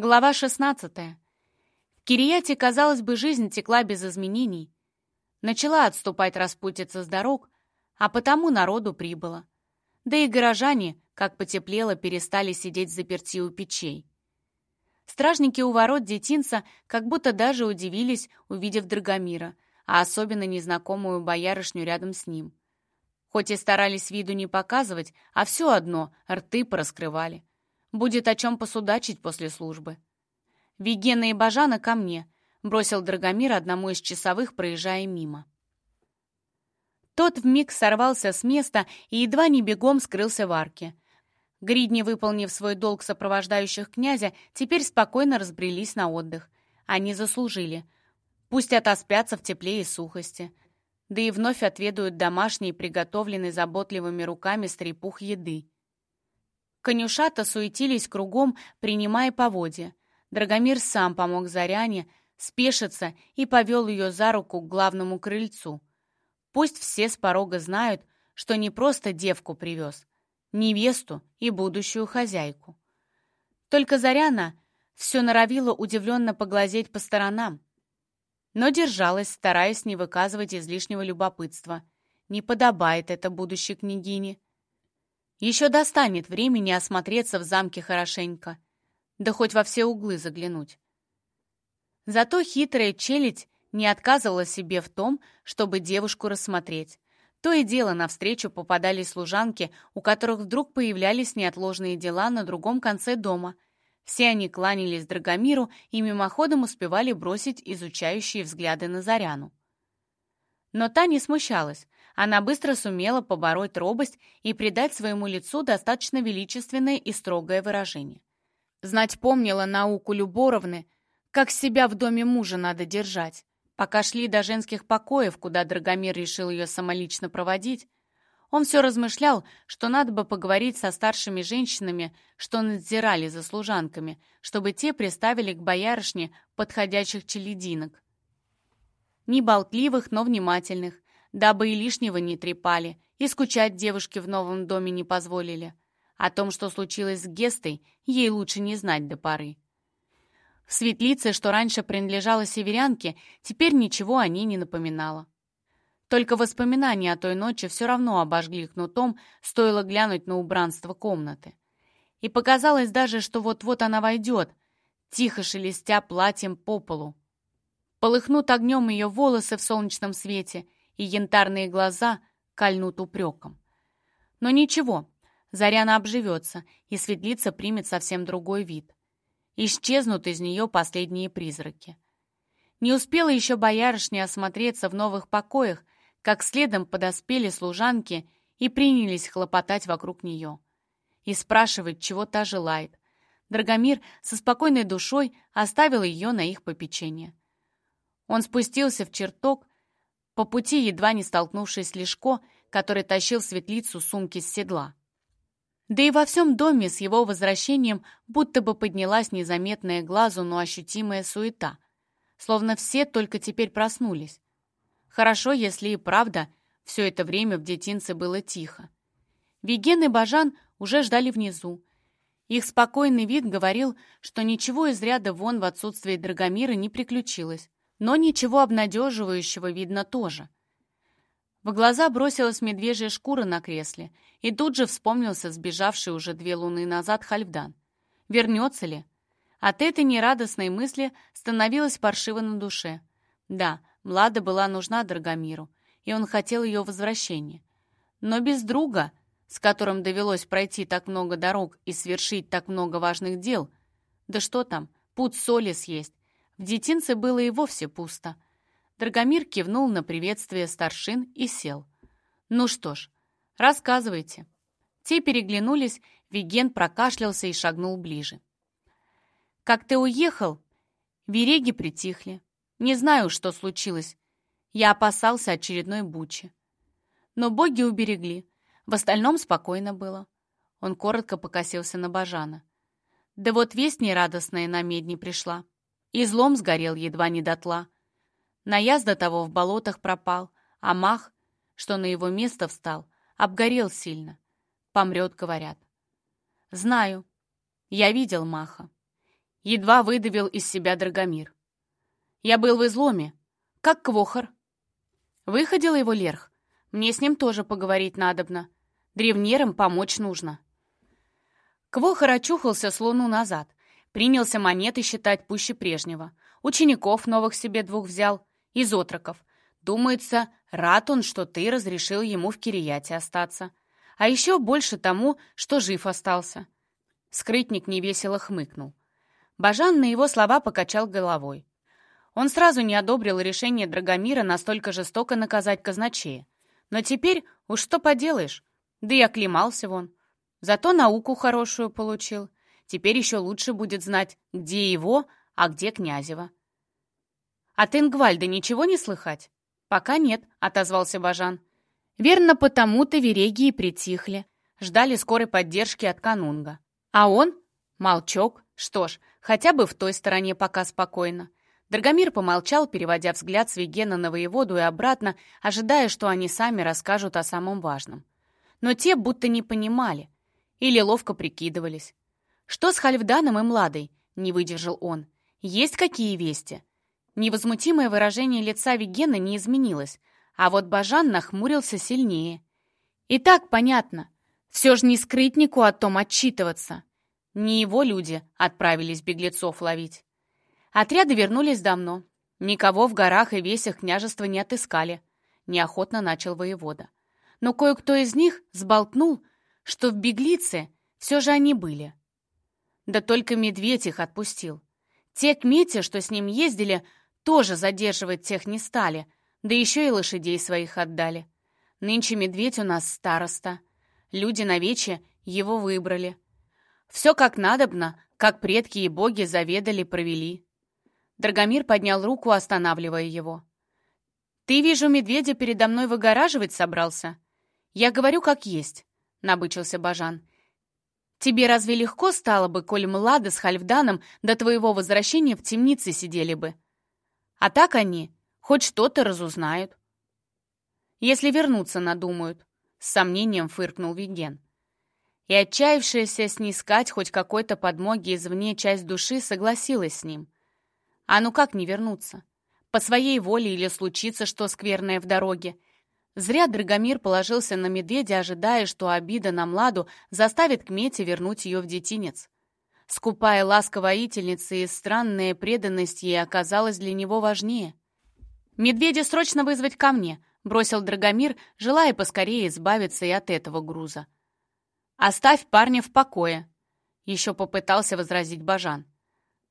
Глава 16. В Кирияте, казалось бы, жизнь текла без изменений. Начала отступать распутица с дорог, а потому народу прибыло. Да и горожане, как потеплело, перестали сидеть заперти у печей. Стражники у ворот детинца как будто даже удивились, увидев Драгомира, а особенно незнакомую боярышню рядом с ним. Хоть и старались виду не показывать, а все одно рты пораскрывали. Будет о чем посудачить после службы. «Вигена и Бажана ко мне», — бросил Драгомир одному из часовых, проезжая мимо. Тот вмиг сорвался с места и едва не бегом скрылся в арке. Гридни, выполнив свой долг сопровождающих князя, теперь спокойно разбрелись на отдых. Они заслужили. Пусть отоспятся в тепле и сухости. Да и вновь отведают домашней, приготовленной заботливыми руками стрепух еды. Конюшата суетились кругом, принимая поводья. Драгомир сам помог Заряне спешиться и повел ее за руку к главному крыльцу. Пусть все с порога знают, что не просто девку привез, невесту и будущую хозяйку. Только Заряна все норовила удивленно поглазеть по сторонам, но держалась, стараясь не выказывать излишнего любопытства. Не подобает это будущей княгине. Еще достанет времени осмотреться в замке хорошенько, да хоть во все углы заглянуть. Зато хитрая челядь не отказывала себе в том, чтобы девушку рассмотреть. То и дело навстречу попадались служанки, у которых вдруг появлялись неотложные дела на другом конце дома. Все они кланялись Драгомиру и мимоходом успевали бросить изучающие взгляды на Заряну. Но та не смущалась, она быстро сумела побороть робость и придать своему лицу достаточно величественное и строгое выражение. Знать помнила науку Люборовны, как себя в доме мужа надо держать. Пока шли до женских покоев, куда Драгомир решил ее самолично проводить, он все размышлял, что надо бы поговорить со старшими женщинами, что надзирали за служанками, чтобы те приставили к боярышне подходящих челединок. Не болтливых, но внимательных, дабы и лишнего не трепали, и скучать девушке в новом доме не позволили. О том, что случилось с Гестой, ей лучше не знать до поры. В светлице, что раньше принадлежала северянке, теперь ничего о ней не напоминало. Только воспоминания о той ночи все равно обожгли кнутом, стоило глянуть на убранство комнаты. И показалось даже, что вот-вот она войдет, тихо шелестя платьем по полу. Полыхнут огнем ее волосы в солнечном свете — и янтарные глаза кольнут упреком. Но ничего, Заряна обживется, и светлица примет совсем другой вид. Исчезнут из нее последние призраки. Не успела еще боярышня осмотреться в новых покоях, как следом подоспели служанки и принялись хлопотать вокруг нее. И спрашивать, чего та желает. Драгомир со спокойной душой оставил ее на их попечение. Он спустился в чертог, по пути едва не столкнувшись с Лешко, который тащил светлицу сумки с седла. Да и во всем доме с его возвращением будто бы поднялась незаметная глазу, но ощутимая суета. Словно все только теперь проснулись. Хорошо, если и правда все это время в детинце было тихо. Виген и Бажан уже ждали внизу. Их спокойный вид говорил, что ничего из ряда вон в отсутствии Драгомира не приключилось. Но ничего обнадеживающего видно тоже. В глаза бросилась медвежья шкура на кресле, и тут же вспомнился сбежавший уже две луны назад Хальфдан. Вернется ли? От этой нерадостной мысли становилось паршиво на душе. Да, Млада была нужна Драгомиру, и он хотел ее возвращения. Но без друга, с которым довелось пройти так много дорог и свершить так много важных дел, да что там, путь соли съесть, в детинце было и вовсе пусто. Драгомир кивнул на приветствие старшин и сел. «Ну что ж, рассказывайте». Те переглянулись, Виген прокашлялся и шагнул ближе. «Как ты уехал?» Вереги притихли. «Не знаю, что случилось. Я опасался очередной бучи. Но боги уберегли. В остальном спокойно было». Он коротко покосился на Бажана. «Да вот весть нерадостная на медни пришла. Излом сгорел едва не дотла. Наяз до того в болотах пропал, а мах, что на его место встал, обгорел сильно. Помрет, говорят. Знаю. Я видел маха. Едва выдавил из себя Драгомир. Я был в изломе, как квохор. Выходил его Лерх. Мне с ним тоже поговорить надобно. Древнерам помочь нужно. Квохор очухался с луну назад. Принялся монеты считать пуще прежнего. Учеников новых себе двух взял. Из отроков. Думается, рад он, что ты разрешил ему в Кирияте остаться. А еще больше тому, что жив остался. Скрытник невесело хмыкнул. Бажан на его слова покачал головой. Он сразу не одобрил решение Драгомира настолько жестоко наказать казначея. Но теперь уж что поделаешь, да и оклемался вон. Зато науку хорошую получил. Теперь еще лучше будет знать, где его, а где Князева. «От Ингвальда ничего не слыхать?» «Пока нет», — отозвался Бажан. «Верно, потому-то вереги и притихли. Ждали скорой поддержки от Канунга. А он? Молчок. Что ж, хотя бы в той стороне пока спокойно. Драгомир помолчал, переводя взгляд с Вегена на воеводу и обратно, ожидая, что они сами расскажут о самом важном. Но те будто не понимали или ловко прикидывались. «Что с Хальфданом и Младой?» — не выдержал он. «Есть какие вести?» Невозмутимое выражение лица Вегена не изменилось, а вот Бажан нахмурился сильнее. «И так понятно. Все же не скрытнику о том отчитываться. Не его люди отправились беглецов ловить. Отряды вернулись давно. Никого в горах и весях княжества не отыскали. Неохотно начал воевода. Но кое-кто из них сболтнул, что в беглице все же они были. Да только медведь их отпустил. Те кмети, что с ним ездили, тоже задерживать тех не стали, да еще и лошадей своих отдали. Нынче медведь у нас староста. Люди на вече его выбрали. Все как надобно, как предки и боги заведали, провели. Драгомир поднял руку, останавливая его. «Ты, вижу, медведя передо мной выгораживать собрался?» «Я говорю, как есть», — набычился Бажан. «Тебе разве легко стало бы, коль Млада с Хальфданом до твоего возвращения в темнице сидели бы? А так они хоть что-то разузнают. Если вернуться надумают, с сомнением фыркнул Виген. И отчаявшаяся снискать хоть какой-то подмоги извне часть души согласилась с ним. А ну как не вернуться? По своей воле или случится что скверное в дороге? Зря Драгомир положился на медведя, ожидая, что обида на Младу заставит Кмете вернуть ее в детинец. Скупая ласка воительницы и странная преданность ей оказалась для него важнее. «Медведя срочно вызвать ко мне», — бросил Драгомир, желая поскорее избавиться и от этого груза. «Оставь парня в покое», — еще попытался возразить Бажан.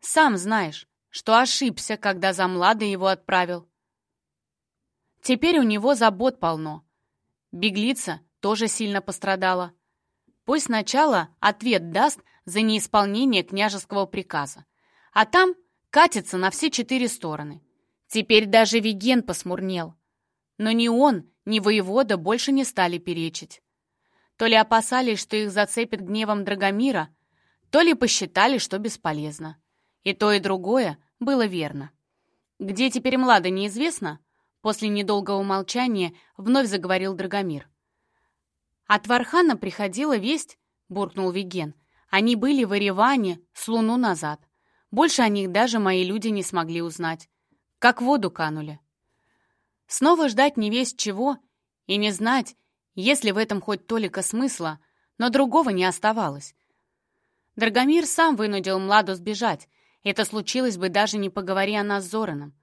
«Сам знаешь, что ошибся, когда за Млада его отправил. Теперь у него забот полно. Беглица тоже сильно пострадала. Пусть сначала ответ даст за неисполнение княжеского приказа, а там катится на все четыре стороны. Теперь даже Виген посмурнел. Но ни он, ни воевода больше не стали перечить. То ли опасались, что их зацепит гневом Драгомира, то ли посчитали, что бесполезно. И то, и другое было верно. Где теперь Млада, неизвестно? После недолгого молчания вновь заговорил Драгомир. От Вархана приходила весть, буркнул Виген. Они были в Ереване с луну назад. Больше о них даже мои люди не смогли узнать. Как в воду канули. Снова ждать не весть чего и не знать, есть ли в этом хоть толика смысла, но другого не оставалось. Драгомир сам вынудил Младу сбежать. Это случилось бы даже не поговори она с Зораном.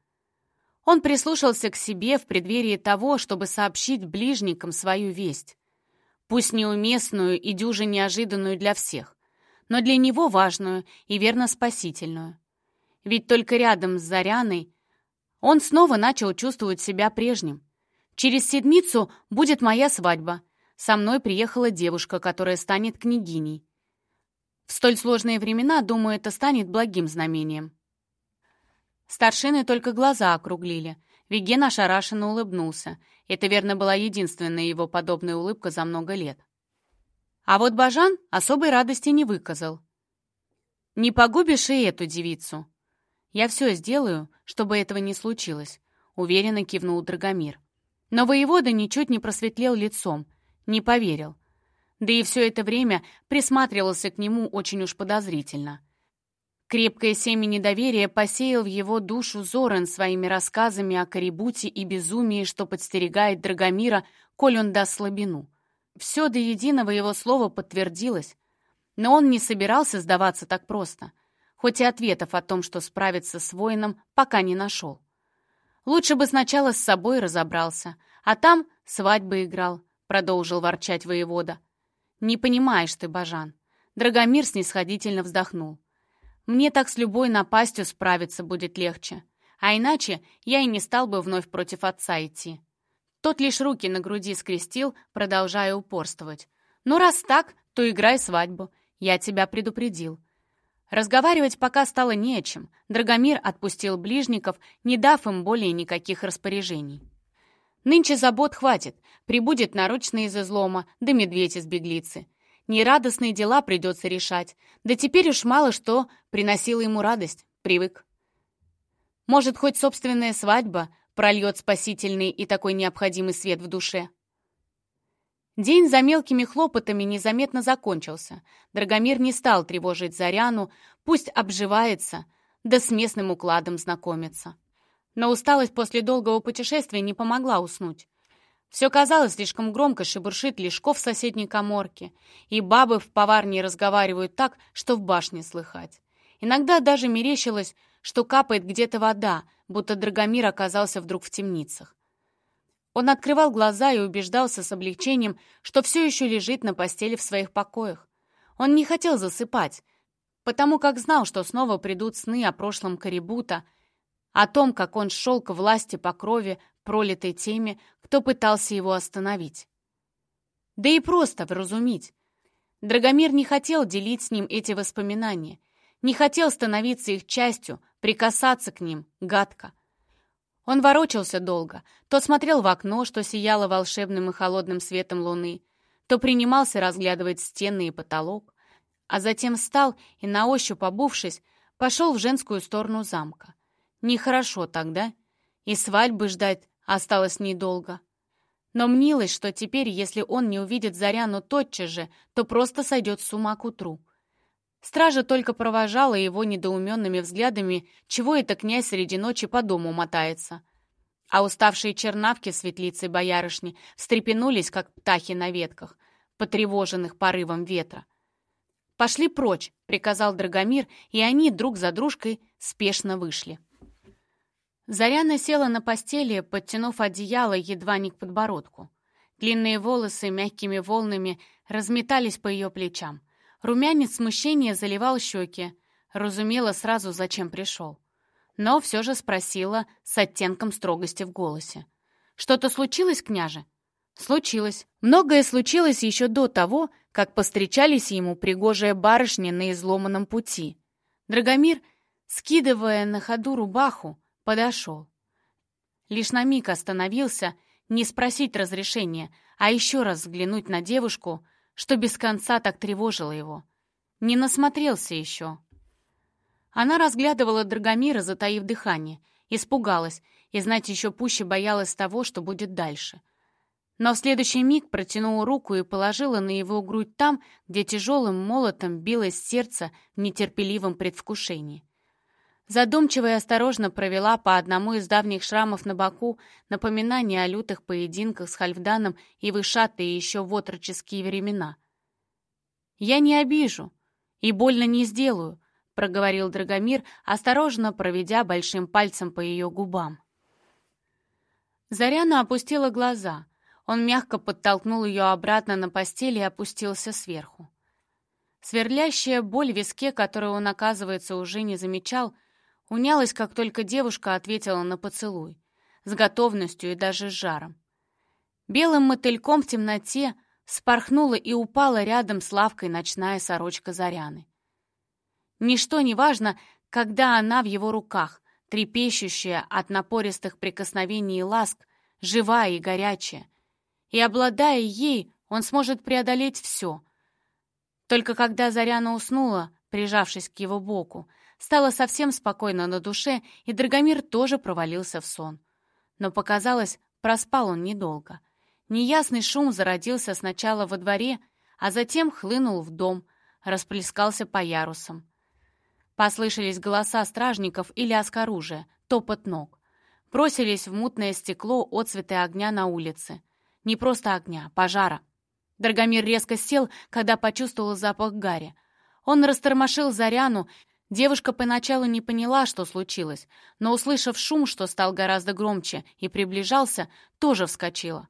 Он прислушался к себе в преддверии того, чтобы сообщить ближникам свою весть пусть неуместную и дюже неожиданную для всех, но для него важную и верно спасительную. Ведь только рядом с Заряной он снова начал чувствовать себя прежним. Через седмицу будет моя свадьба. Со мной приехала девушка, которая станет княгиней. В столь сложные времена, думаю, это станет благим знамением. Старшины только глаза округлили. Виген ошарашенно улыбнулся. Это, верно, была единственная его подобная улыбка за много лет. А вот Бажан особой радости не выказал. «Не погубишь и эту девицу?» «Я все сделаю, чтобы этого не случилось», — уверенно кивнул Драгомир. Но воевода ничуть не просветлел лицом, не поверил. Да и все это время присматривался к нему очень уж подозрительно. Крепкое семя недоверия посеял в его душу Зоран своими рассказами о Карибуте и безумии, что подстерегает Драгомира, коль он даст слабину. Все до единого его слова подтвердилось, но он не собирался сдаваться так просто, хоть и ответов о том, что справиться с воином, пока не нашел. Лучше бы сначала с собой разобрался, а там свадьбы играл, продолжил ворчать воевода. Не понимаешь ты, Бажан. Драгомир снисходительно вздохнул. Мне так с любой напастью справиться будет легче. А иначе я и не стал бы вновь против отца идти. Тот лишь руки на груди скрестил, продолжая упорствовать. «Ну, раз так, то играй свадьбу. Я тебя предупредил». Разговаривать пока стало не о чем. Драгомир отпустил ближников, не дав им более никаких распоряжений. Нынче забот хватит. Прибудет наручный из излома, да медведь из беглицы. Нерадостные дела придется решать. Да теперь уж мало что приносило ему радость. Привык. Может, хоть собственная свадьба прольет спасительный и такой необходимый свет в душе. День за мелкими хлопотами незаметно закончился. Драгомир не стал тревожить Заряну, пусть обживается, да с местным укладом знакомится. Но усталость после долгого путешествия не помогла уснуть. Все казалось слишком громко, шебуршит Лешков в соседней коморке, и бабы в поварне разговаривают так, что в башне слыхать. Иногда даже мерещилось, что капает где-то вода, будто Драгомир оказался вдруг в темницах. Он открывал глаза и убеждался с облегчением, что все еще лежит на постели в своих покоях. Он не хотел засыпать, потому как знал, что снова придут сны о прошлом Карибута, о том, как он шел к власти по крови, пролитой теми, кто пытался его остановить. Да и просто вразумить. Драгомир не хотел делить с ним эти воспоминания, не хотел становиться их частью, прикасаться к ним гадко. Он ворочался долго, то смотрел в окно, что сияло волшебным и холодным светом луны, то принимался разглядывать стены и потолок, а затем встал и, на ощупь обувшись, пошел в женскую сторону замка. Нехорошо тогда, и свадьбы ждать осталось недолго. Но мнилось, что теперь, если он не увидит Заряну тотчас же, то просто сойдет с ума к утру. Стража только провожала его недоуменными взглядами, чего это князь среди ночи по дому мотается. А уставшие чернавки в светлице боярышни встрепенулись, как птахи на ветках, потревоженных порывом ветра. «Пошли прочь», — приказал Драгомир, и они друг за дружкой спешно вышли. Заряна села на постели, подтянув одеяло едва не к подбородку. Длинные волосы мягкими волнами разметались по ее плечам. Румянец смущения заливал щеки. Разумела сразу, зачем пришел. Но все же спросила с оттенком строгости в голосе. «Что-то случилось, княже?» «Случилось. Многое случилось еще до того, как постречались ему пригожие барышни на изломанном пути. Драгомир, скидывая на ходу рубаху, подошел. Лишь на миг остановился, не спросить разрешения, а еще раз взглянуть на девушку, что без конца так тревожило его. Не насмотрелся еще. Она разглядывала Драгомира, затаив дыхание, испугалась и, знать, еще пуще боялась того, что будет дальше. Но в следующий миг протянула руку и положила на его грудь там, где тяжелым молотом билось сердце в нетерпеливом предвкушении. Задумчиво и осторожно провела по одному из давних шрамов на боку напоминание о лютых поединках с Хальфданом и вышатые еще в отроческие времена. «Я не обижу и больно не сделаю», — проговорил Драгомир, осторожно проведя большим пальцем по ее губам. Заряна опустила глаза. Он мягко подтолкнул ее обратно на постель и опустился сверху. Сверлящая боль в виске, которую он, оказывается, уже не замечал, Унялась, как только девушка ответила на поцелуй, с готовностью и даже с жаром. Белым мотыльком в темноте спорхнула и упала рядом с лавкой ночная сорочка Заряны. Ничто не важно, когда она в его руках, трепещущая от напористых прикосновений и ласк, живая и горячая. И, обладая ей, он сможет преодолеть все. Только когда Заряна уснула, прижавшись к его боку, Стало совсем спокойно на душе, и Драгомир тоже провалился в сон. Но показалось, проспал он недолго. Неясный шум зародился сначала во дворе, а затем хлынул в дом, расплескался по ярусам. Послышались голоса стражников и лязг оружия, топот ног. Бросились в мутное стекло отцветы огня на улице. Не просто огня, пожара. Драгомир резко сел, когда почувствовал запах гари. Он растормошил Заряну. Девушка поначалу не поняла, что случилось, но, услышав шум, что стал гораздо громче и приближался, тоже вскочила.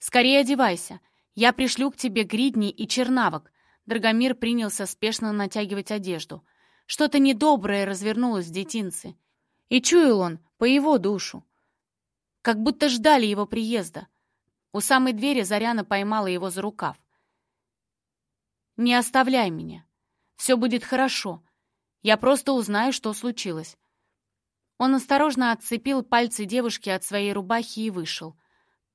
«Скорее одевайся. Я пришлю к тебе гридни и чернавок». Драгомир принялся спешно натягивать одежду. Что-то недоброе развернулось в детинце. И чуял он по его душу. Как будто ждали его приезда. У самой двери Заряна поймала его за рукав. «Не оставляй меня. Все будет хорошо. Я просто узнаю, что случилось». Он осторожно отцепил пальцы девушки от своей рубахи и вышел.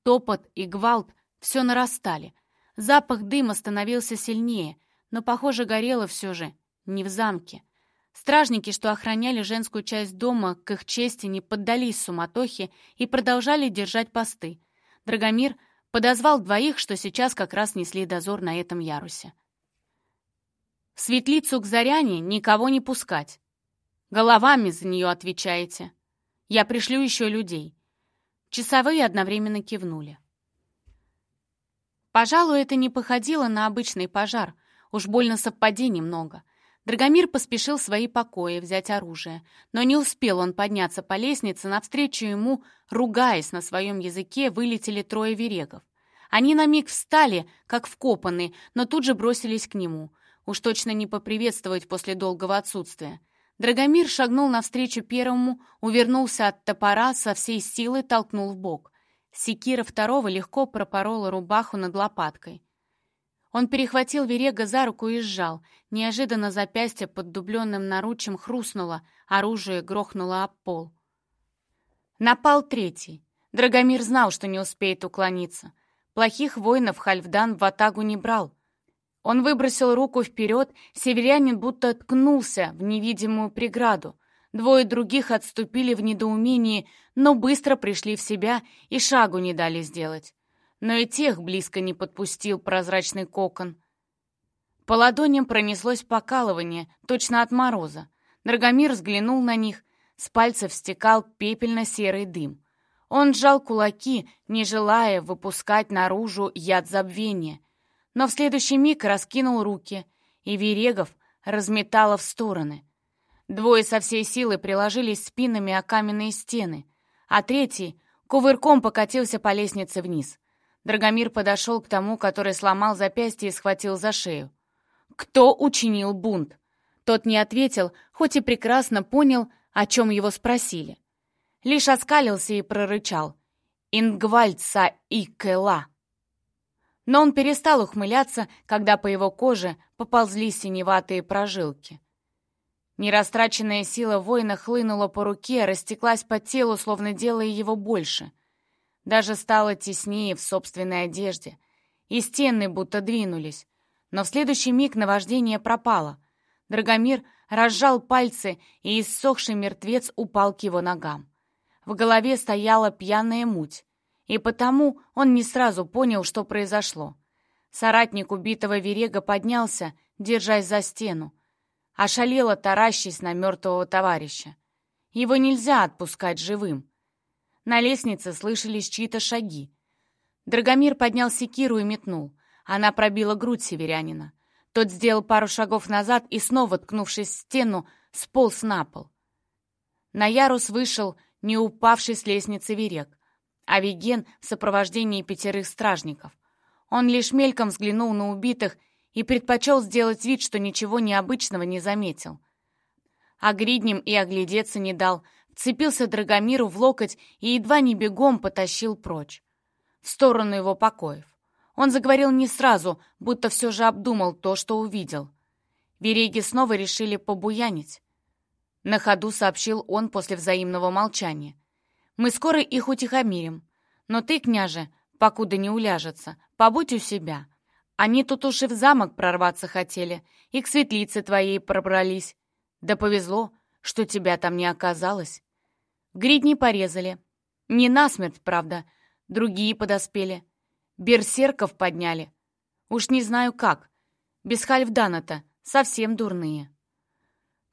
Топот и гвалт все нарастали. Запах дыма становился сильнее, но, похоже, горело все же не в замке. Стражники, что охраняли женскую часть дома, к их чести не поддались суматохе и продолжали держать посты. Драгомир подозвал двоих, что сейчас как раз несли дозор на этом ярусе. В светлицу к Заряне никого не пускать. Головами за нее отвечаете. Я пришлю еще людей. Часовые одновременно кивнули. Пожалуй, это не походило на обычный пожар. Уж больно совпадений много. Драгомир поспешил в свои покои взять оружие, но не успел он подняться по лестнице, навстречу ему, ругаясь на своем языке, вылетели трое верегов. Они на миг встали, как вкопанные, но тут же бросились к нему. Уж точно не поприветствовать после долгого отсутствия. Драгомир шагнул навстречу первому, увернулся от топора, со всей силы толкнул в бок. Секира второго легко пропорола рубаху над лопаткой. Он перехватил Верега за руку и сжал. Неожиданно запястье под дубленным наручем хрустнуло, оружие грохнуло об пол. Напал третий. Драгомир знал, что не успеет уклониться. Плохих воинов Хальфдан в атагу не брал. Он выбросил руку вперед, северянин будто ткнулся в невидимую преграду. Двое других отступили в недоумении, но быстро пришли в себя и шагу не дали сделать. Но и тех близко не подпустил прозрачный кокон. По ладоням пронеслось покалывание, точно от мороза. Драгомир взглянул на них, с пальцев стекал пепельно-серый дым. Он сжал кулаки, не желая выпускать наружу яд забвения — но в следующий миг раскинул руки, и Верегов разметало в стороны. Двое со всей силы приложились спинами о каменные стены, а третий кувырком покатился по лестнице вниз. Драгомир подошел к тому, который сломал запястье и схватил за шею. «Кто учинил бунт?» Тот не ответил, хоть и прекрасно понял, о чем его спросили. Лишь оскалился и прорычал. «Ингвальдса и Кэла!» Но он перестал ухмыляться, когда по его коже поползли синеватые прожилки. Нерастраченная сила воина хлынула по руке, растеклась по телу, словно делая его больше. Даже стало теснее в собственной одежде, и стены будто двинулись. Но в следующий миг наваждение пропало. Драгомир разжал пальцы, и иссохший мертвец упал к его ногам. В голове стояла пьяная муть и потому он не сразу понял, что произошло. Соратник убитого Верега поднялся, держась за стену, ошалело таращись на мертвого товарища. Его нельзя отпускать живым. На лестнице слышались чьи-то шаги. Драгомир поднял секиру и метнул. Она пробила грудь северянина. Тот сделал пару шагов назад и, снова ткнувшись в стену, сполз на пол. На ярус вышел не упавший с лестницы Верег. Авиген в сопровождении пятерых стражников. Он лишь мельком взглянул на убитых и предпочел сделать вид, что ничего необычного не заметил. А гриднем и оглядеться не дал, вцепился Драгомиру в локоть и едва не бегом потащил прочь, в сторону его покоев. Он заговорил не сразу, будто все же обдумал то, что увидел. Береги снова решили побуянить. На ходу сообщил он после взаимного молчания. Мы скоро их утихомирим. Но ты, княже, покуда не уляжется, побудь у себя. Они тут уж и в замок прорваться хотели, и к светлице твоей пробрались. Да повезло, что тебя там не оказалось. Гридни порезали. Не насмерть, правда. Другие подоспели. Берсерков подняли. Уж не знаю как. Без Хальфдана-то совсем дурные.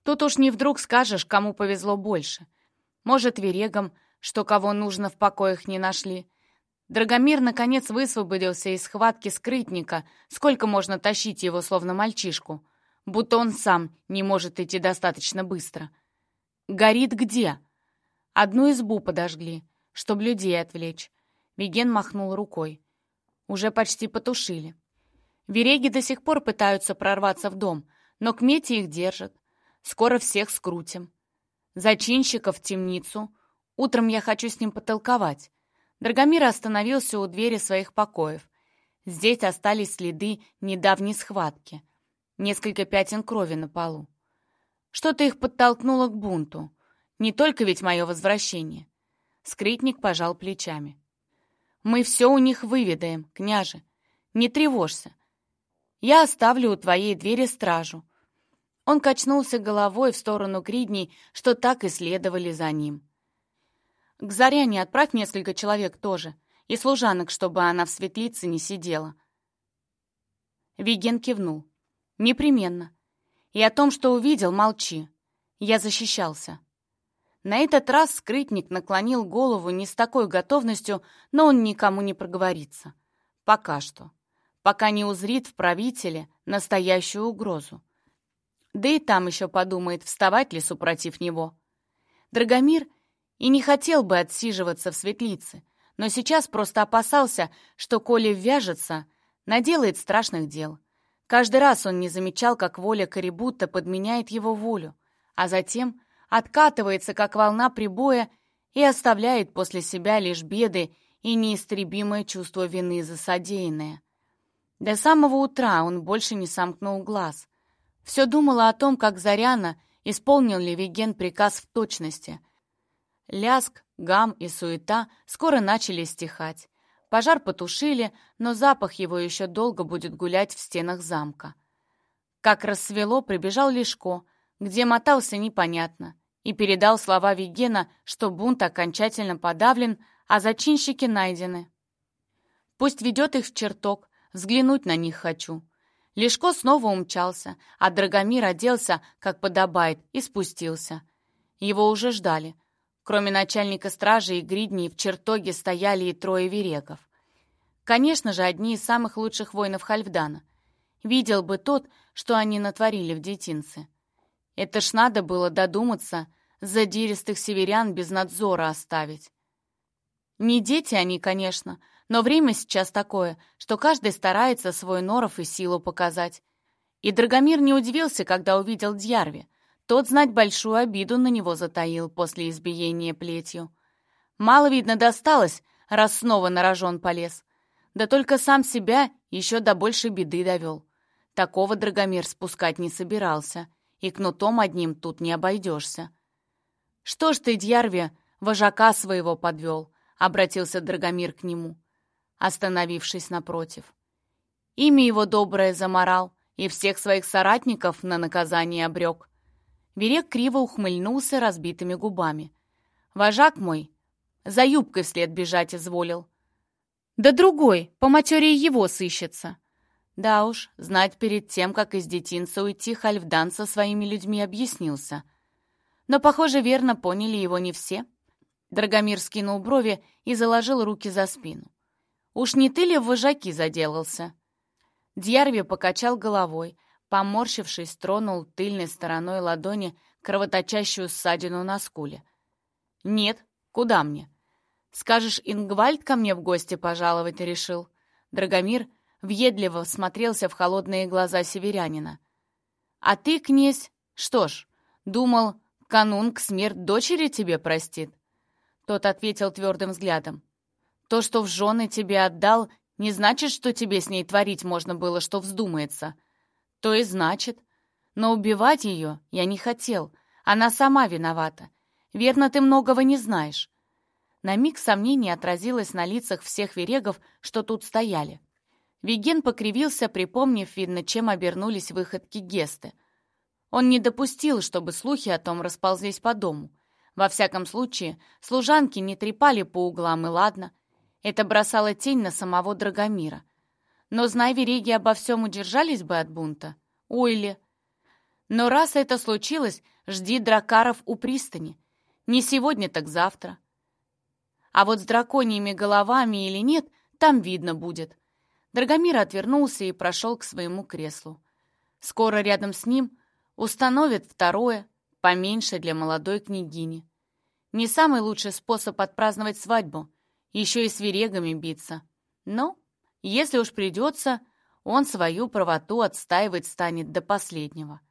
Тут уж не вдруг скажешь, кому повезло больше. Может, верегам, что кого нужно в покоях не нашли. Драгомир, наконец, высвободился из схватки скрытника. Сколько можно тащить его, словно мальчишку? Будто он сам не может идти достаточно быстро. «Горит где?» Одну избу подожгли, чтобы людей отвлечь. Виген махнул рукой. Уже почти потушили. Вереги до сих пор пытаются прорваться в дом, но к мете их держат. Скоро всех скрутим. Зачинщиков в темницу. Утром я хочу с ним потолковать. Драгомир остановился у двери своих покоев. Здесь остались следы недавней схватки. Несколько пятен крови на полу. Что-то их подтолкнуло к бунту. Не только ведь мое возвращение. Скрытник пожал плечами. Мы все у них выведаем, княже. Не тревожься. Я оставлю у твоей двери стражу. Он качнулся головой в сторону гридней, что так и следовали за ним. К Заряне отправь несколько человек тоже, и служанок, чтобы она в светлице не сидела. Виген кивнул. Непременно. И о том, что увидел, молчи. Я защищался. На этот раз скрытник наклонил голову не с такой готовностью, но он никому не проговорится. Пока что. Пока не узрит в правителе настоящую угрозу. Да и там еще подумает, вставать ли супротив него. Драгомир и не хотел бы отсиживаться в светлице, но сейчас просто опасался, что, коли ввяжется, наделает страшных дел. Каждый раз он не замечал, как воля Карибута подменяет его волю, а затем откатывается, как волна прибоя, и оставляет после себя лишь беды и неистребимое чувство вины за содеянное. До самого утра он больше не сомкнул глаз. Все думала о том, как Заряна исполнил ли Виген приказ в точности. Ляск, гам и суета скоро начали стихать. Пожар потушили, но запах его еще долго будет гулять в стенах замка. Как рассвело, прибежал Лешко, где мотался непонятно и передал слова Вигена, что бунт окончательно подавлен, а зачинщики найдены. Пусть ведет их в чертог, взглянуть на них хочу. Лешко снова умчался, а Драгомир оделся, как подобает, и спустился. Его уже ждали. Кроме начальника стражи и гридней в чертоге стояли и трое верегов. Конечно же, одни из самых лучших воинов Хальфдана. Видел бы тот, что они натворили в детинце. Это ж надо было додуматься, задиристых северян без надзора оставить. Не дети они, конечно, но время сейчас такое, что каждый старается свой норов и силу показать. И Драгомир не удивился, когда увидел Дьярви. Тот знать большую обиду на него затаил после избиения плетью. Мало, видно, досталось, раз снова на рожон полез. Да только сам себя еще до большей беды довел. Такого Драгомир спускать не собирался — и кнутом одним тут не обойдешься. «Что ж ты, Дьярве, вожака своего подвел?» — обратился Драгомир к нему, остановившись напротив. Имя его доброе заморал и всех своих соратников на наказание обрек. Берег криво ухмыльнулся разбитыми губами. «Вожак мой за юбкой вслед бежать изволил. Да другой, по материи его сыщется. Да уж, знать перед тем, как из детинца уйти, Хальфдан со своими людьми объяснился. Но, похоже, верно поняли его не все. Драгомир скинул брови и заложил руки за спину. «Уж не ты ли в вожаки заделался?» Дьярви покачал головой, поморщившись, тронул тыльной стороной ладони кровоточащую ссадину на скуле. «Нет, куда мне?» «Скажешь, Ингвальд ко мне в гости пожаловать решил?» Драгомир въедливо смотрелся в холодные глаза северянина. «А ты, князь, что ж, думал, канунг смерть дочери тебе простит?» Тот ответил твердым взглядом. «То, что в жены тебе отдал, не значит, что тебе с ней творить можно было, что вздумается. То и значит. Но убивать ее я не хотел. Она сама виновата. Верно, ты многого не знаешь». На миг сомнение отразилось на лицах всех верегов, что тут стояли. Виген покривился, припомнив, видно, чем обернулись выходки Гесты. Он не допустил, чтобы слухи о том расползлись по дому. Во всяком случае, служанки не трепали по углам, и ладно. Это бросало тень на самого Драгомира. Но, знай Вереги, обо всем удержались бы от бунта. Ой ли! Но раз это случилось, жди дракаров у пристани. Не сегодня, так завтра. А вот с драконьими головами или нет, там видно будет. Драгомир отвернулся и прошел к своему креслу. Скоро рядом с ним установят второе, поменьше для молодой княгини. Не самый лучший способ отпраздновать свадьбу, еще и с верегами биться. Но, если уж придется, он свою правоту отстаивать станет до последнего.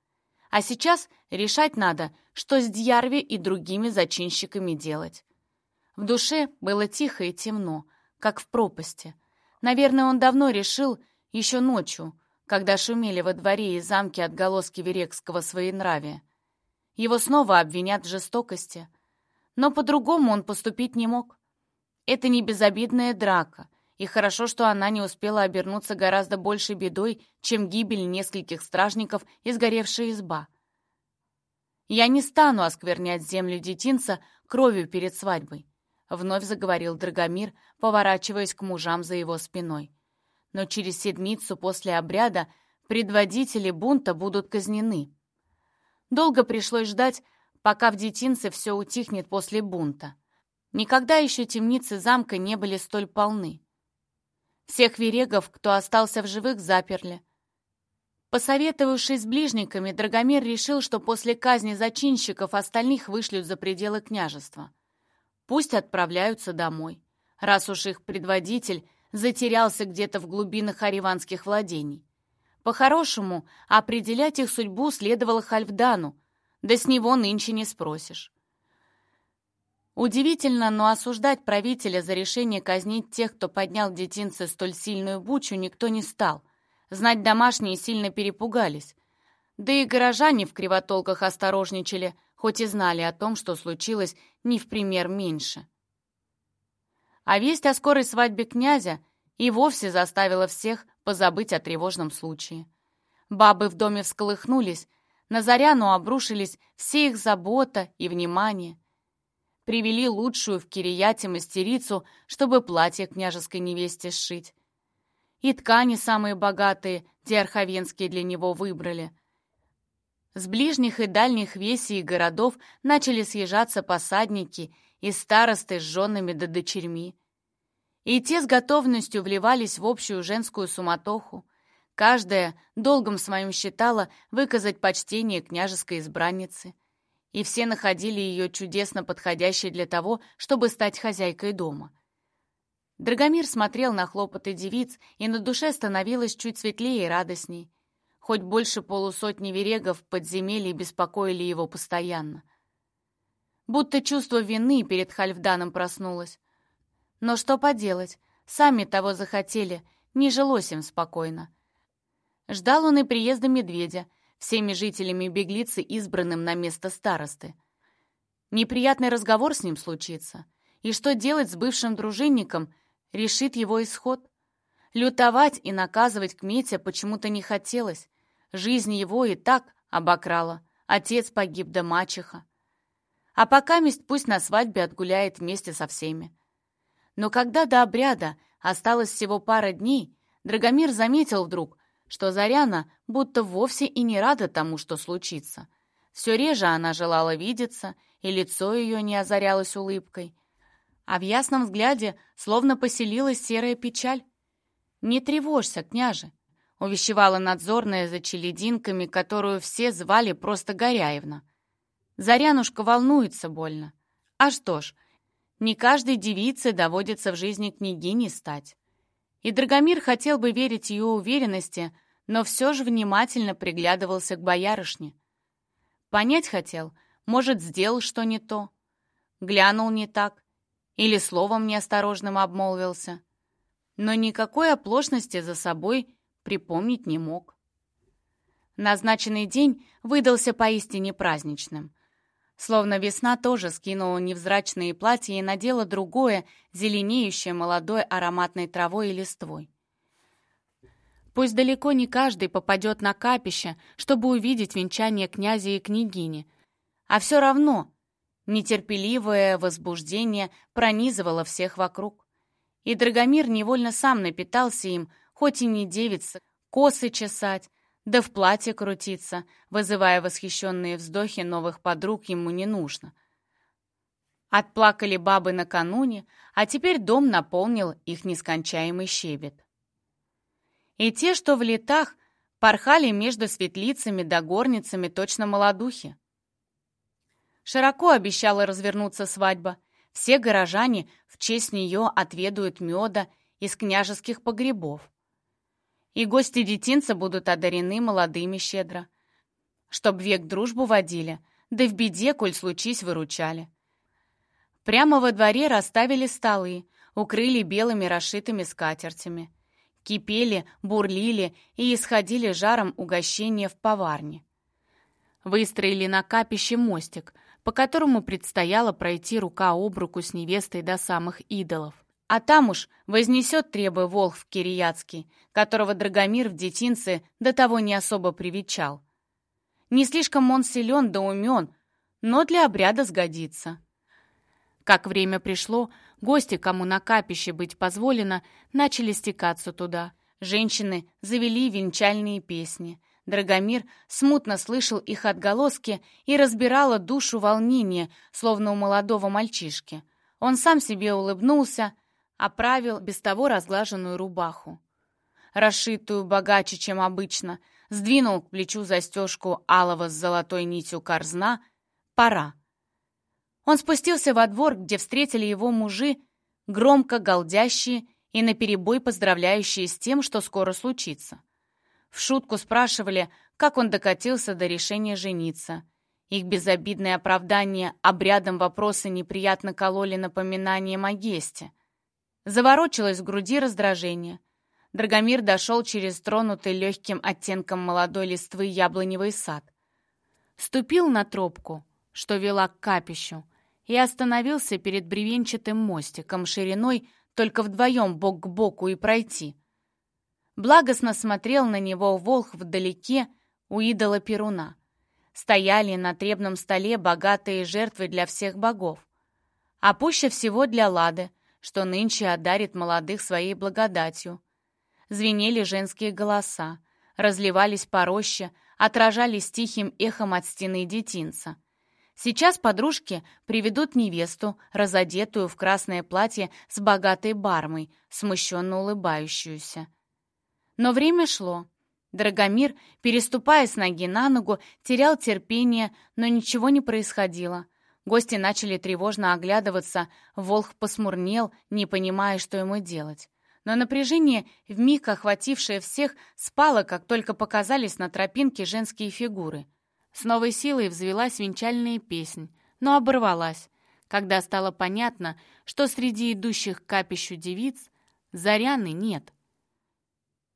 А сейчас решать надо, что с Дьярви и другими зачинщиками делать. В душе было тихо и темно, как в пропасти. Наверное, он давно решил, еще ночью, когда шумели во дворе и замке отголоски верекского своенравия. Его снова обвинят в жестокости. Но по-другому он поступить не мог. Это не безобидная драка, и хорошо, что она не успела обернуться гораздо большей бедой, чем гибель нескольких стражников и сгоревшая изба. «Я не стану осквернять землю детинца кровью перед свадьбой», — вновь заговорил Драгомир, поворачиваясь к мужам за его спиной. «Но через седмицу после обряда предводители бунта будут казнены. Долго пришлось ждать, пока в детинце все утихнет после бунта. Никогда еще темницы замка не были столь полны. Всех верегов, кто остался в живых, заперли. Посоветовавшись с ближниками, Драгомир решил, что после казни зачинщиков остальных вышлют за пределы княжества. Пусть отправляются домой, раз уж их предводитель затерялся где-то в глубинах ариванских владений. По-хорошему, определять их судьбу следовало Хальфдану, да с него нынче не спросишь. Удивительно, но осуждать правителя за решение казнить тех, кто поднял детинце столь сильную бучу, никто не стал. Знать домашние сильно перепугались. Да и горожане в кривотолках осторожничали, хоть и знали о том, что случилось не в пример меньше. А весть о скорой свадьбе князя и вовсе заставила всех позабыть о тревожном случае. Бабы в доме всколыхнулись, на Заряну обрушились все их забота и внимание. Привели лучшую в Кирияте мастерицу, чтобы платье княжеской невесте сшить. И ткани самые богатые, диарховенские для него выбрали. С ближних и дальних весей и городов начали съезжаться посадники и старосты с женами да дочерьми и те с готовностью вливались в общую женскую суматоху. Каждая долгом своим считала выказать почтение княжеской избраннице. И все находили ее чудесно подходящей для того, чтобы стать хозяйкой дома. Драгомир смотрел на хлопоты девиц, и на душе становилось чуть светлее и радостней. Хоть больше полусотни верегов подземелья беспокоили его постоянно. Будто чувство вины перед Хальфданом проснулось. Но что поделать, сами того захотели, не жилось им спокойно. Ждал он и приезда медведя, всеми жителями беглицы, избранным на место старосты. Неприятный разговор с ним случится. И что делать с бывшим дружинником, решит его исход. Лютовать и наказывать Кметя почему-то не хотелось. Жизнь его и так обокрала. Отец погиб да мачеха. А пока месть пусть на свадьбе отгуляет вместе со всеми. Но когда до обряда осталось всего пара дней, Драгомир заметил вдруг, что Заряна будто вовсе и не рада тому, что случится. Все реже она желала видеться, и лицо ее не озарялось улыбкой. А в ясном взгляде словно поселилась серая печаль. «Не тревожься, княже», — увещевала надзорная за челединками, которую все звали просто Горяевна. Зарянушка волнуется больно. А что ж, не каждой девице доводится в жизни княгини стать. И Драгомир хотел бы верить ее уверенности, но все же внимательно приглядывался к боярышне. Понять хотел, может, сделал что не то, глянул не так или словом неосторожным обмолвился. Но никакой оплошности за собой припомнить не мог. Назначенный день выдался поистине праздничным. Словно весна тоже скинула невзрачные платья и надела другое, зеленеющее молодой ароматной травой и листвой. Пусть далеко не каждый попадет на капище, чтобы увидеть венчание князя и княгини, а все равно нетерпеливое возбуждение пронизывало всех вокруг. И Драгомир невольно сам напитался им, хоть и не девица, косы чесать, да в платье крутиться, вызывая восхищенные вздохи новых подруг ему не нужно. Отплакали бабы накануне, а теперь дом наполнил их нескончаемый щебет. И те, что в летах, порхали между светлицами да горницами точно молодухи. Широко обещала развернуться свадьба. Все горожане в честь нее отведают меда из княжеских погребов. И гости детинца будут одарены молодыми щедро. Чтоб век дружбу водили, да в беде, коль случись, выручали. Прямо во дворе расставили столы, укрыли белыми расшитыми скатертями. Кипели, бурлили и исходили жаром угощения в поварне. Выстроили на капище мостик, по которому предстояло пройти рука об руку с невестой до самых идолов. А там уж вознесет требы Волх в Кирияцкий, которого Драгомир в детинце до того не особо привечал. Не слишком он силен да умен, но для обряда сгодится. Как время пришло, гости, кому на капище быть позволено, начали стекаться туда. Женщины завели венчальные песни. Драгомир смутно слышал их отголоски и разбирала душу волнение, словно у молодого мальчишки. Он сам себе улыбнулся, оправил без того разглаженную рубаху. Расшитую богаче, чем обычно, сдвинул к плечу застежку алого с золотой нитью корзна. Пора. Он спустился во двор, где встретили его мужи, громко галдящие и наперебой поздравляющие с тем, что скоро случится. В шутку спрашивали, как он докатился до решения жениться. Их безобидное оправдание обрядом вопросы неприятно кололи напоминанием о гесте. Заворочилось в груди раздражение. Драгомир дошел через тронутый легким оттенком молодой листвы яблоневый сад. Ступил на тропку, что вела к капищу, и остановился перед бревенчатым мостиком шириной только вдвоем бок к боку и пройти. Благостно смотрел на него волх вдалеке у идола Перуна. Стояли на требном столе богатые жертвы для всех богов. А пуще всего для Лады, что нынче одарит молодых своей благодатью. Звенели женские голоса, разливались по роще, отражались тихим эхом от стены детинца. Сейчас подружки приведут невесту, разодетую в красное платье с богатой бармой, смущенно улыбающуюся. Но время шло. Драгомир, переступая с ноги на ногу, терял терпение, но ничего не происходило — Гости начали тревожно оглядываться, Волх посмурнел, не понимая, что ему делать. Но напряжение, вмиг охватившее всех, спало, как только показались на тропинке женские фигуры. С новой силой взвелась венчальная песнь, но оборвалась, когда стало понятно, что среди идущих к капищу девиц Заряны нет.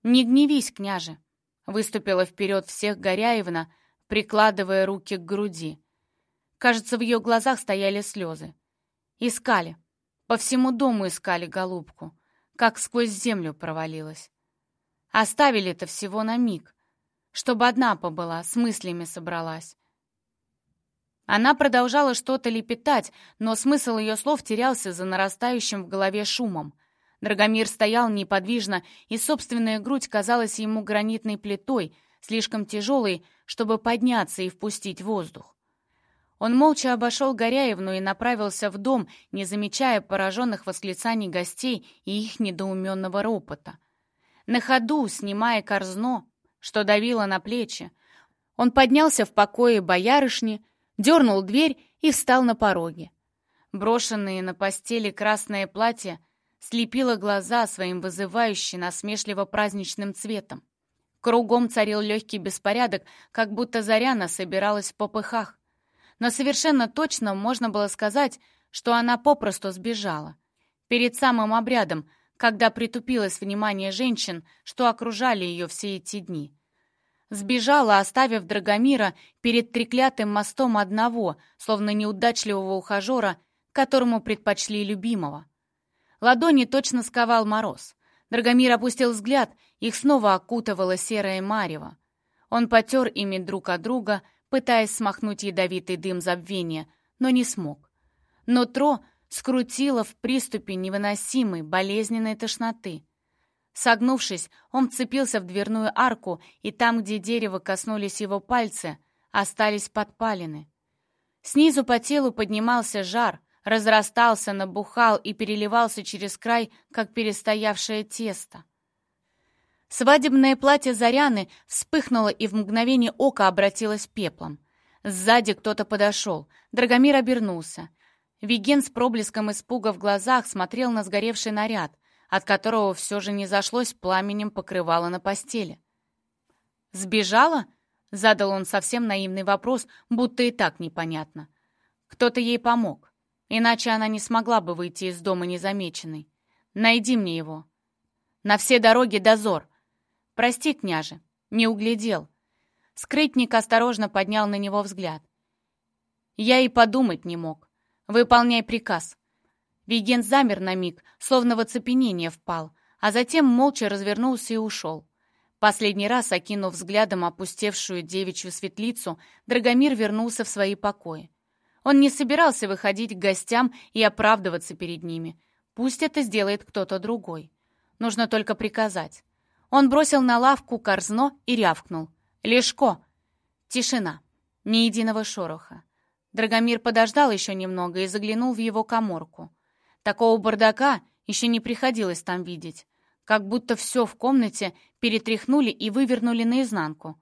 «Не гневись, княже!» — выступила вперед всех Горяевна, прикладывая руки к груди. Кажется, в ее глазах стояли слезы. Искали. По всему дому искали голубку. Как сквозь землю провалилась. Оставили-то всего на миг. Чтобы одна побыла, с мыслями собралась. Она продолжала что-то лепетать, но смысл ее слов терялся за нарастающим в голове шумом. Драгомир стоял неподвижно, и собственная грудь казалась ему гранитной плитой, слишком тяжелой, чтобы подняться и впустить воздух. Он молча обошел Горяевну и направился в дом, не замечая пораженных восклицаний гостей и их недоуменного ропота. На ходу, снимая корзно, что давило на плечи, он поднялся в покое боярышни, дернул дверь и встал на пороге. Брошенное на постели красное платье слепило глаза своим вызывающим насмешливо-праздничным цветом. Кругом царил легкий беспорядок, как будто Заряна собиралась в попыхах но совершенно точно можно было сказать, что она попросту сбежала. Перед самым обрядом, когда притупилось внимание женщин, что окружали ее все эти дни. Сбежала, оставив Драгомира перед треклятым мостом одного, словно неудачливого ухажера, которому предпочли любимого. Ладони точно сковал мороз. Драгомир опустил взгляд, их снова окутывало серое марево. Он потер ими друг от друга, пытаясь смахнуть ядовитый дым забвения, но не смог. Нутро скрутило в приступе невыносимой, болезненной тошноты. Согнувшись, он вцепился в дверную арку, и там, где дерево коснулись его пальцы, остались подпалины. Снизу по телу поднимался жар, разрастался, набухал и переливался через край, как перестоявшее тесто. Свадебное платье Заряны вспыхнуло и в мгновение ока обратилось пеплом. Сзади кто-то подошел. Драгомир обернулся. Виген с проблеском испуга в глазах смотрел на сгоревший наряд, от которого все же не зашлось пламенем покрывало на постели. «Сбежала?» — задал он совсем наивный вопрос, будто и так непонятно. «Кто-то ей помог, иначе она не смогла бы выйти из дома незамеченной. Найди мне его. На все дороги дозор. Прости, княже, не углядел». Скрытник осторожно поднял на него взгляд. «Я и подумать не мог. Выполняй приказ. Виген замер на миг, словно в оцепенение впал, а затем молча развернулся и ушел. Последний раз, окинув взглядом опустевшую девичью светлицу, Драгомир вернулся в свои покои. Он не собирался выходить к гостям и оправдываться перед ними. Пусть это сделает кто-то другой. Нужно только приказать. Он бросил на лавку корзно и рявкнул. «Лешко!» Тишина. Ни единого шороха. Драгомир подождал еще немного и заглянул в его коморку. Такого бардака еще не приходилось там видеть. Как будто все в комнате перетряхнули и вывернули наизнанку.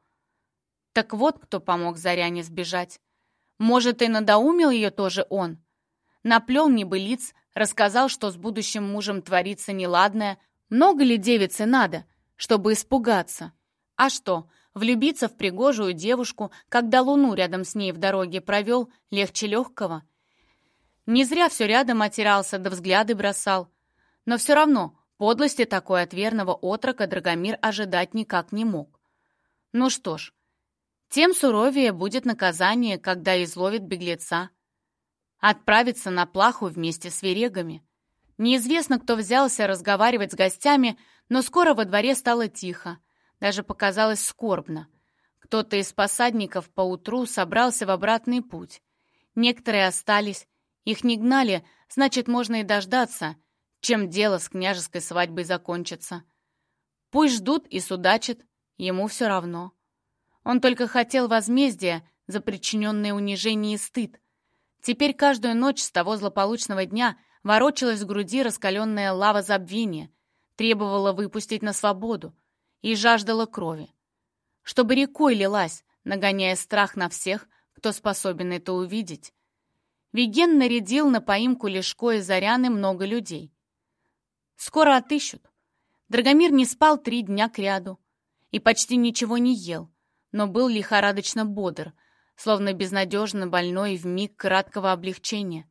Так вот, кто помог Заряне сбежать. Может, и надоумил ее тоже он. Наплел небылиц, рассказал, что с будущим мужем творится неладное. Много ли девицы надо, чтобы испугаться? А что, влюбиться в пригожую девушку, когда луну рядом с ней в дороге провел, легче легкого? Не зря все рядом отирался, да взгляды бросал. Но все равно подлости такой от верного отрока Драгомир ожидать никак не мог. Ну что ж, тем суровее будет наказание, когда изловит беглеца. Отправиться на плаху вместе с верегами. Неизвестно, кто взялся разговаривать с гостями, но скоро во дворе стало тихо, даже показалось скорбно. Кто-то из посадников поутру собрался в обратный путь. Некоторые остались, их не гнали, значит, можно и дождаться, чем дело с княжеской свадьбой закончится. Пусть ждут и судачат, ему все равно. Он только хотел возмездия за причиненное унижение и стыд. Теперь каждую ночь с того злополучного дня ворочалась в груди раскаленная лава забвения, требовала выпустить на свободу и жаждала крови. Чтобы рекой лилась, нагоняя страх на всех, кто способен это увидеть. Виген нарядил на поимку Лешко и Заряны много людей. Скоро отыщут. Драгомир не спал три дня кряду и почти ничего не ел, но был лихорадочно бодр, словно безнадежно больной в миг краткого облегчения.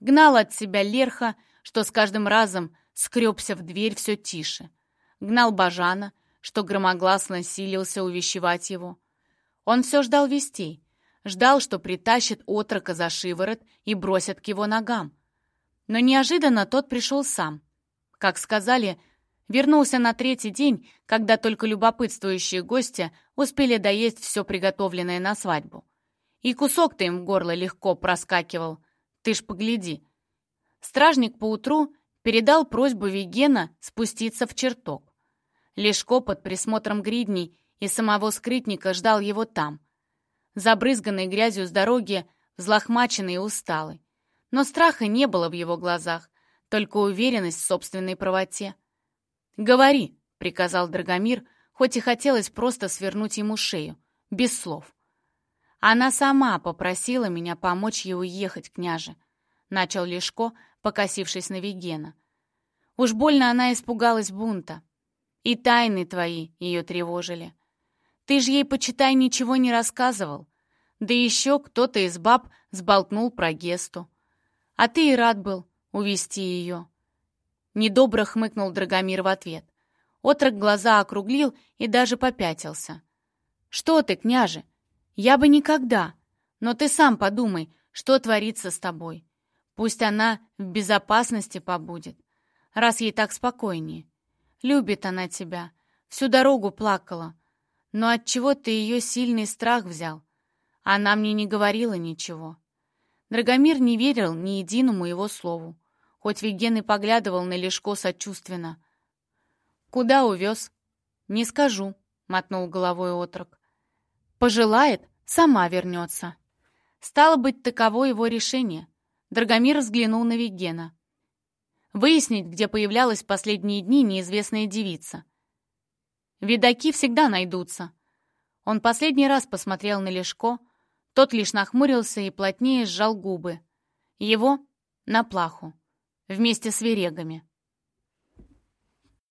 Гнал от себя Лерха, что с каждым разом скребся в дверь все тише. Гнал Бажана, что громогласно силился увещевать его. Он все ждал вестей, Ждал, что притащит отрока за шиворот и бросят к его ногам. Но неожиданно тот пришел сам. Как сказали, вернулся на третий день, когда только любопытствующие гости успели доесть все приготовленное на свадьбу. И кусок-то им в горло легко проскакивал. Ты ж погляди. Стражник поутру передал просьбу Вегена спуститься в чертог. Лешко под присмотром гридней и самого скрытника ждал его там забрызганный грязью с дороги, взлохмаченный и усталый. Но страха не было в его глазах, только уверенность в собственной правоте. «Говори», — приказал Драгомир, хоть и хотелось просто свернуть ему шею, без слов. «Она сама попросила меня помочь ей уехать, княже», — начал Лешко, покосившись на Вегена. Уж больно она испугалась бунта. И тайны твои ее тревожили. Ты ж ей, почитай, ничего не рассказывал. Да еще кто-то из баб сболтнул про Гесту. А ты и рад был увести ее. Недобро хмыкнул Драгомир в ответ. Отрок глаза округлил и даже попятился. «Что ты, княже? Я бы никогда. Но ты сам подумай, что творится с тобой. Пусть она в безопасности побудет, раз ей так спокойнее. Любит она тебя, всю дорогу плакала, но от чего ты ее сильный страх взял? Она мне не говорила ничего. Драгомир не верил ни единому его слову, хоть Виген и поглядывал на Лешко сочувственно. Куда увез? Не скажу, мотнул головой отрок. Пожелает, сама вернется. Стало быть, таково его решение. Драгомир взглянул на Вегена. Выяснить, где появлялась в последние дни неизвестная девица. Видаки всегда найдутся. Он последний раз посмотрел на Лешко, тот лишь нахмурился и плотнее сжал губы. Его — на плаху, вместе с верегами.